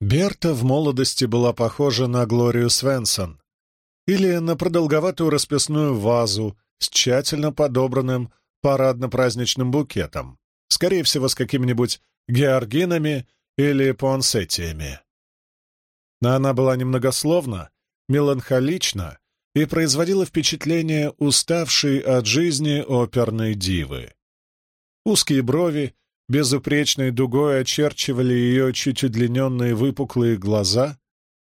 Берта в молодости была похожа на Глорию Свенсон или на продолговатую расписную вазу с тщательно подобранным парадно-праздничным букетом, скорее всего, с какими-нибудь георгинами или пуансетиями. Но она была немногословна, меланхолична и производила впечатление уставшей от жизни оперной дивы. Узкие брови безупречной дугой очерчивали ее чуть удлиненные выпуклые глаза,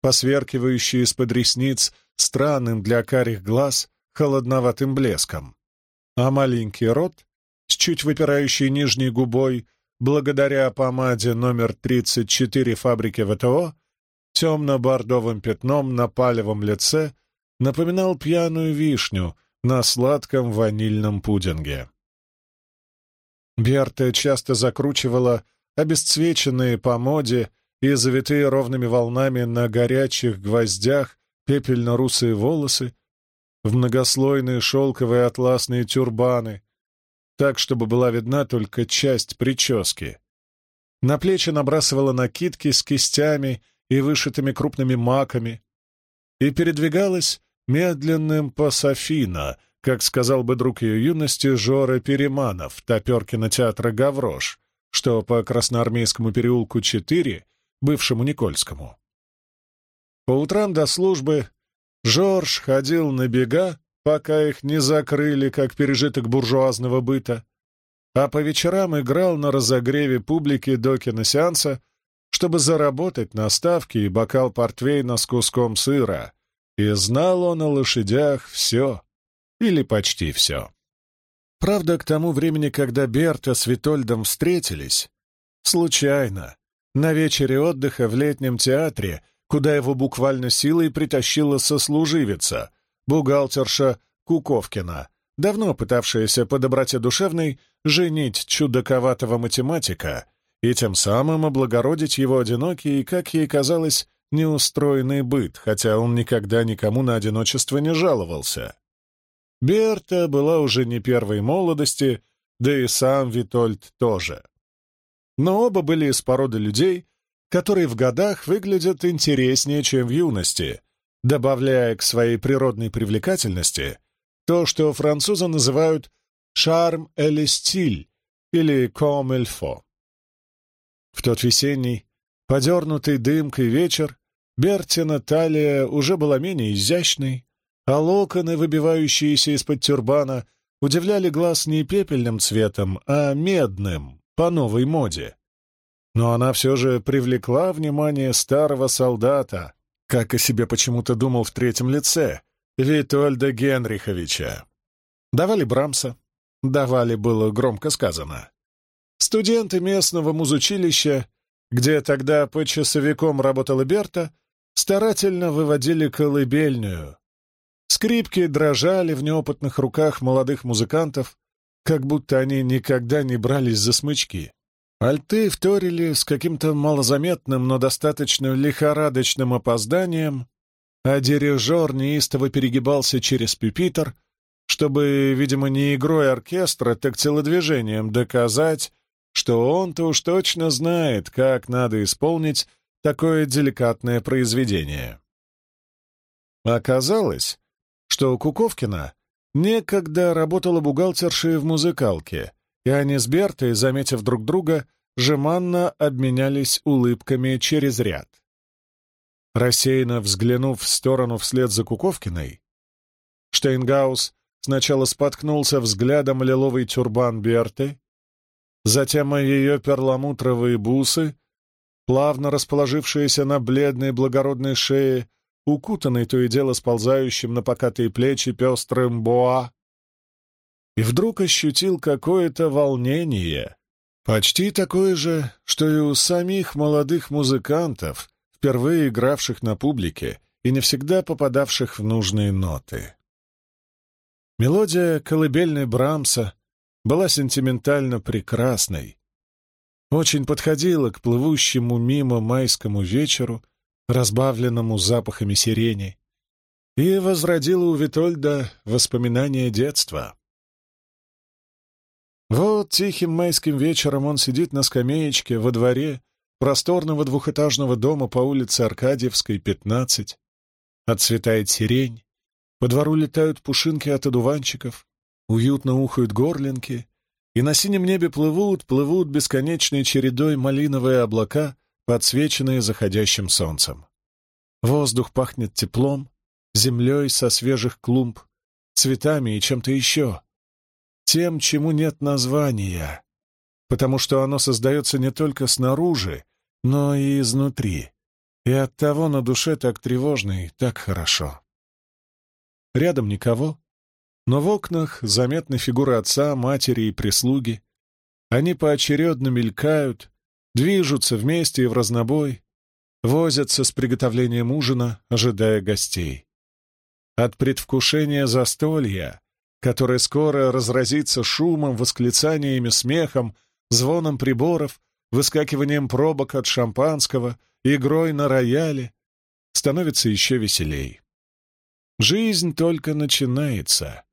посверкивающие из-под ресниц странным для карих глаз холодноватым блеском, а маленький рот с чуть выпирающей нижней губой, благодаря помаде номер 34 фабрики ВТО, темно-бордовым пятном на палевом лице напоминал пьяную вишню на сладком ванильном пудинге. Берта часто закручивала обесцвеченные по моде и завитые ровными волнами на горячих гвоздях пепельно-русые волосы в многослойные шелковые атласные тюрбаны, так, чтобы была видна только часть прически. На плечи набрасывала накидки с кистями и вышитыми крупными маками и передвигалась медленным пасафино, как сказал бы друг ее юности Жора Переманов, топер кинотеатра «Гаврош», что по Красноармейскому переулку 4, бывшему Никольскому. По утрам до службы Жорж ходил на бега, пока их не закрыли, как пережиток буржуазного быта, а по вечерам играл на разогреве публики до киносеанса, чтобы заработать на ставке и бокал портвейна с куском сыра, и знал он о лошадях все, или почти все. Правда, к тому времени, когда Берта с Витольдом встретились, случайно, на вечере отдыха в летнем театре, куда его буквально силой притащила сослуживица, бухгалтерша Куковкина, давно пытавшаяся по доброте душевной женить чудаковатого математика и тем самым облагородить его одинокий и, как ей казалось, неустроенный быт, хотя он никогда никому на одиночество не жаловался. Берта была уже не первой молодости, да и сам Витольд тоже. Но оба были из породы людей, которые в годах выглядят интереснее, чем в юности, добавляя к своей природной привлекательности то, что французы называют «шарм или стиль» или «comme il faut». В тот весенний, подернутый дымкой вечер, Бертина талия уже была менее изящной, а локоны, выбивающиеся из-под тюрбана, удивляли глаз не пепельным цветом, а медным, по новой моде. Но она все же привлекла внимание старого солдата, как о себе почему-то думал в третьем лице, Витольда Генриховича. Давали Брамса. Давали было громко сказано. Студенты местного музучилища, где тогда по часовиком работала Берта, старательно выводили колыбельную, Скрипки дрожали в неопытных руках молодых музыкантов, как будто они никогда не брались за смычки. Альты вторили с каким-то малозаметным, но достаточно лихорадочным опозданием, а дирижер неистово перегибался через пюпитр, чтобы, видимо, не игрой оркестра, так телодвижением доказать, что он-то уж точно знает, как надо исполнить такое деликатное произведение. Оказалось, что Куковкина некогда работала бухгалтершей в музыкалке, и они с Бертой, заметив друг друга, жеманно обменялись улыбками через ряд. Рассеянно взглянув в сторону вслед за Куковкиной, Штейнгаус сначала споткнулся взглядом лиловый тюрбан Берты, затем ее перламутровые бусы, плавно расположившиеся на бледной благородной шее, укутанный то и дело сползающим на покатые плечи пестрым боа, и вдруг ощутил какое-то волнение, почти такое же, что и у самих молодых музыкантов, впервые игравших на публике и не всегда попадавших в нужные ноты. Мелодия колыбельной Брамса была сентиментально прекрасной, очень подходила к плывущему мимо майскому вечеру разбавленному запахами сирени, и возродила у Витольда воспоминания детства. Вот тихим майским вечером он сидит на скамеечке во дворе просторного двухэтажного дома по улице Аркадьевской, 15. Отцветает сирень, по двору летают пушинки от одуванчиков, уютно ухают горлинки, и на синем небе плывут, плывут бесконечной чередой малиновые облака, подсвеченные заходящим солнцем. Воздух пахнет теплом, землей со свежих клумб, цветами и чем-то еще. Тем, чему нет названия, потому что оно создается не только снаружи, но и изнутри. И оттого на душе так тревожно и так хорошо. Рядом никого, но в окнах заметны фигуры отца, матери и прислуги. Они поочередно мелькают, движутся вместе и в разнобой, возятся с приготовлением ужина, ожидая гостей. От предвкушения застолья, которое скоро разразится шумом, восклицаниями, смехом, звоном приборов, выскакиванием пробок от шампанского, игрой на рояле, становится еще веселей. Жизнь только начинается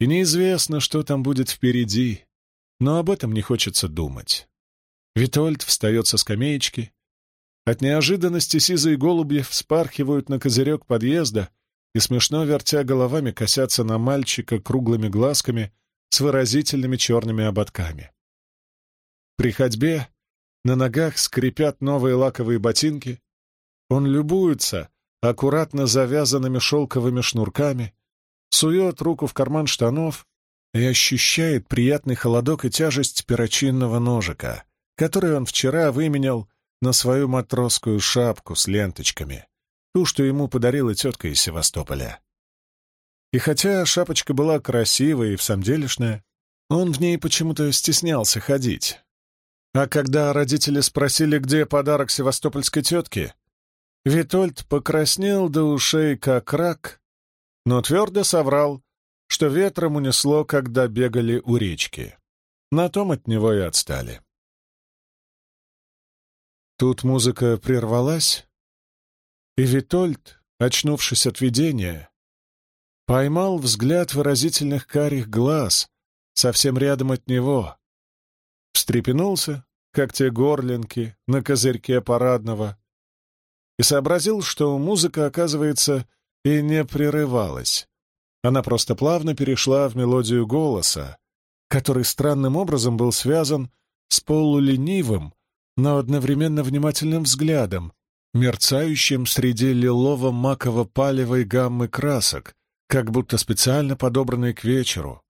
и неизвестно, что там будет впереди, но об этом не хочется думать. Витольд встает со скамеечки. От неожиданности сизые голуби вспархивают на козырек подъезда и, смешно вертя головами, косятся на мальчика круглыми глазками с выразительными черными ободками. При ходьбе на ногах скрипят новые лаковые ботинки. Он любуется аккуратно завязанными шелковыми шнурками, сует руку в карман штанов и ощущает приятный холодок и тяжесть перочинного ножика, который он вчера выменял на свою матросскую шапку с ленточками, ту, что ему подарила тетка из Севастополя. И хотя шапочка была красивая и всамделишная, он в ней почему-то стеснялся ходить. А когда родители спросили, где подарок севастопольской тетке, Витольд покраснел до ушей, как рак, но твердо соврал, что ветром унесло, когда бегали у речки. На том от него и отстали. Тут музыка прервалась, и Витольд, очнувшись от видения, поймал взгляд выразительных карих глаз совсем рядом от него, встрепенулся, как те горлинки на козырьке парадного, и сообразил, что музыка, оказывается, и не прерывалась. Она просто плавно перешла в мелодию голоса, который странным образом был связан с полуленивым, но одновременно внимательным взглядом, мерцающим среди лилово-маково-палевой гаммы красок, как будто специально подобранной к вечеру,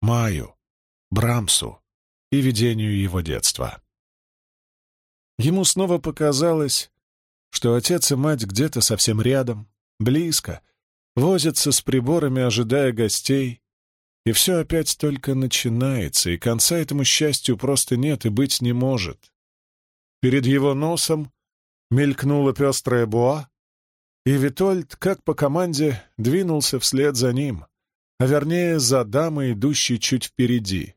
маю, Брамсу и видению его детства. Ему снова показалось, что отец и мать где-то совсем рядом, близко, возятся с приборами, ожидая гостей, и все опять только начинается, и конца этому счастью просто нет и быть не может. Перед его носом мелькнула пестрая буа, и Витольд, как по команде, двинулся вслед за ним, а вернее за дамой, идущей чуть впереди.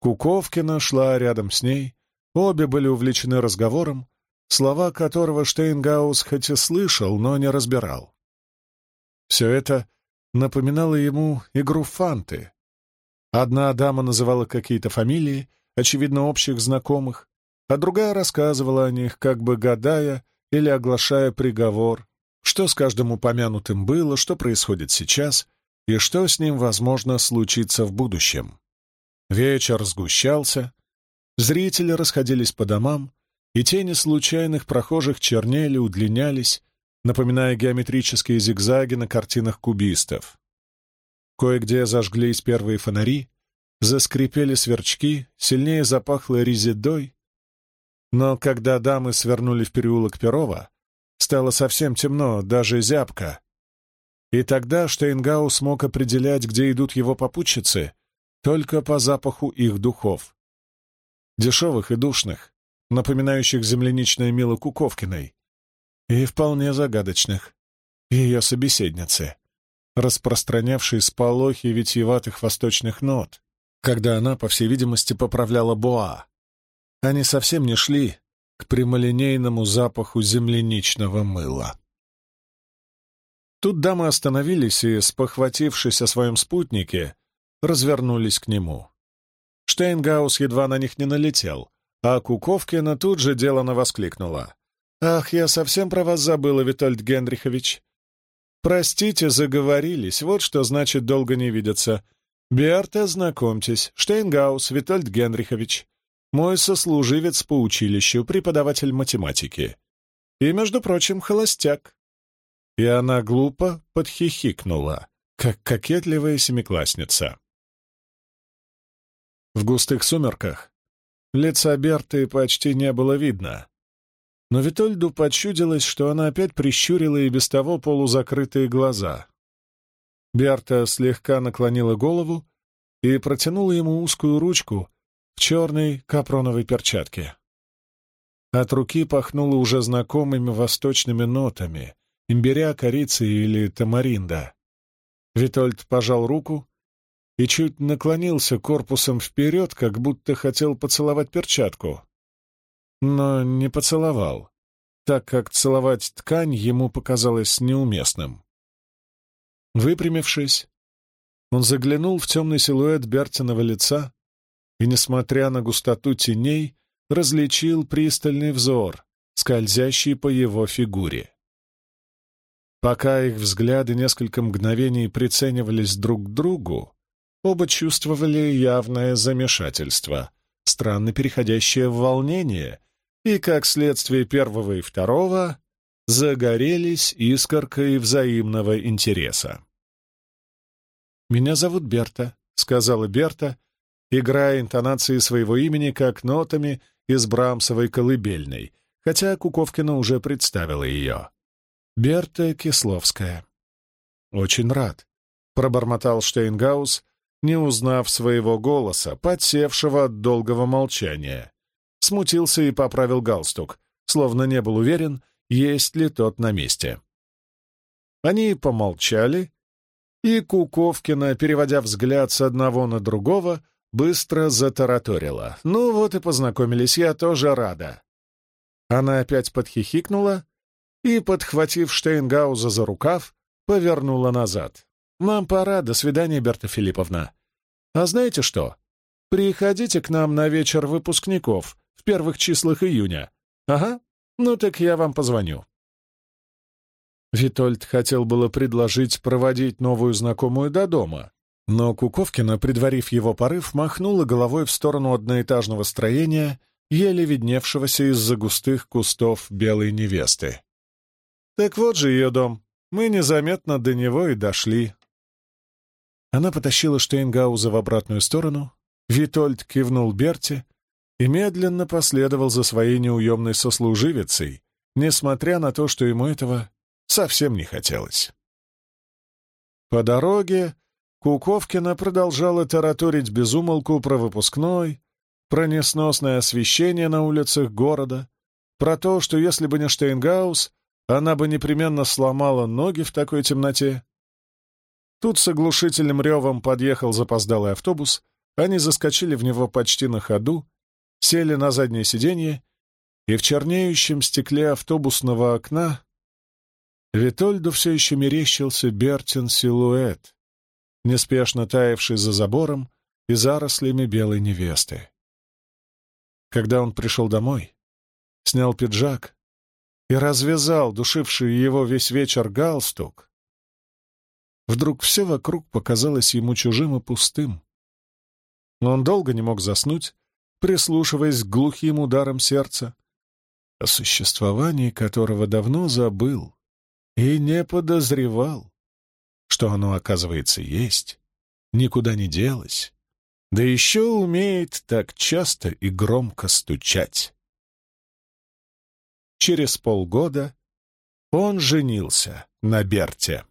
Куковкина шла рядом с ней, обе были увлечены разговором, слова которого Штейнгаус хоть и слышал, но не разбирал. Все это напоминало ему игру фанты. Одна дама называла какие-то фамилии, очевидно, общих знакомых, а другая рассказывала о них, как бы гадая или оглашая приговор, что с каждым упомянутым было, что происходит сейчас и что с ним, возможно, случится в будущем. Вечер сгущался, зрители расходились по домам, и тени случайных прохожих чернели, удлинялись, напоминая геометрические зигзаги на картинах кубистов. Кое-где зажглись первые фонари, заскрипели сверчки, сильнее запахло резидой. Но когда дамы свернули в переулок Перова, стало совсем темно, даже зябко. И тогда Штейнгау смог определять, где идут его попутчицы, только по запаху их духов. Дешевых и душных, напоминающих земляничное мило Куковкиной, и вполне загадочных, ее собеседницы, распространявшей сполохи витиеватых восточных нот, когда она, по всей видимости, поправляла боа. Они совсем не шли к прямолинейному запаху земляничного мыла. Тут дамы остановились и, спохватившись о своем спутнике, развернулись к нему. Штейнгаус едва на них не налетел, а Куковкина тут же делано воскликнула. «Ах, я совсем про вас забыла, Витольд Генрихович. Простите, заговорились, вот что значит долго не видеться. Берта, знакомьтесь, Штейнгаус Витольд Генрихович, мой сослуживец по училищу, преподаватель математики. И, между прочим, холостяк». И она глупо подхихикнула, как кокетливая семиклассница. В густых сумерках лица Берты почти не было видно, но Витольду почудилось, что она опять прищурила и без того полузакрытые глаза. Берта слегка наклонила голову и протянула ему узкую ручку в черной капроновой перчатке. От руки пахнуло уже знакомыми восточными нотами — имбиря, корицы или тамаринда. Витольд пожал руку и чуть наклонился корпусом вперед, как будто хотел поцеловать перчатку. Но не поцеловал, так как целовать ткань ему показалось неуместным. Выпрямившись, он заглянул в темный силуэт Бертиного лица и, несмотря на густоту теней, различил пристальный взор, скользящий по его фигуре. Пока их взгляды несколько мгновений приценивались друг к другу, оба чувствовали явное замешательство, странно переходящее в волнение, и, как следствие первого и второго, загорелись искоркой взаимного интереса. «Меня зовут Берта», — сказала Берта, играя интонации своего имени как нотами из Брамсовой колыбельной, хотя Куковкина уже представила ее. Берта Кисловская. «Очень рад», — пробормотал Штейнгаус, не узнав своего голоса, подсевшего от долгого молчания. Смутился и поправил галстук, словно не был уверен, есть ли тот на месте. Они помолчали, и Куковкина, переводя взгляд с одного на другого, быстро затараторила. «Ну вот и познакомились, я тоже рада». Она опять подхихикнула, и, подхватив Штейнгауза за рукав, повернула назад. «Нам пора, до свидания, Берта Филипповна. А знаете что? Приходите к нам на вечер выпускников в первых числах июня. Ага, ну так я вам позвоню». Витольд хотел было предложить проводить новую знакомую до дома, но Куковкина, предварив его порыв, махнула головой в сторону одноэтажного строения, еле видневшегося из-за густых кустов белой невесты. Так вот же ее дом. Мы незаметно до него и дошли. Она потащила Штейнгауза в обратную сторону. Витольд кивнул Берте и медленно последовал за своей неуемной сослуживицей, несмотря на то, что ему этого совсем не хотелось. По дороге Куковкина продолжала тараторить безумолку про выпускной, про несносное освещение на улицах города, про то, что если бы не Штейнгаус, она бы непременно сломала ноги в такой темноте. Тут с оглушительным ревом подъехал запоздалый автобус, они заскочили в него почти на ходу, сели на заднее сиденье, и в чернеющем стекле автобусного окна Витольду все еще мерещился Бертин силуэт, неспешно таявший за забором и зарослями белой невесты. Когда он пришел домой, снял пиджак, и развязал душивший его весь вечер галстук, вдруг все вокруг показалось ему чужим и пустым. Но он долго не мог заснуть, прислушиваясь к глухим ударам сердца, о существовании которого давно забыл и не подозревал, что оно, оказывается, есть, никуда не делось, да еще умеет так часто и громко стучать. Через полгода он женился на Берте.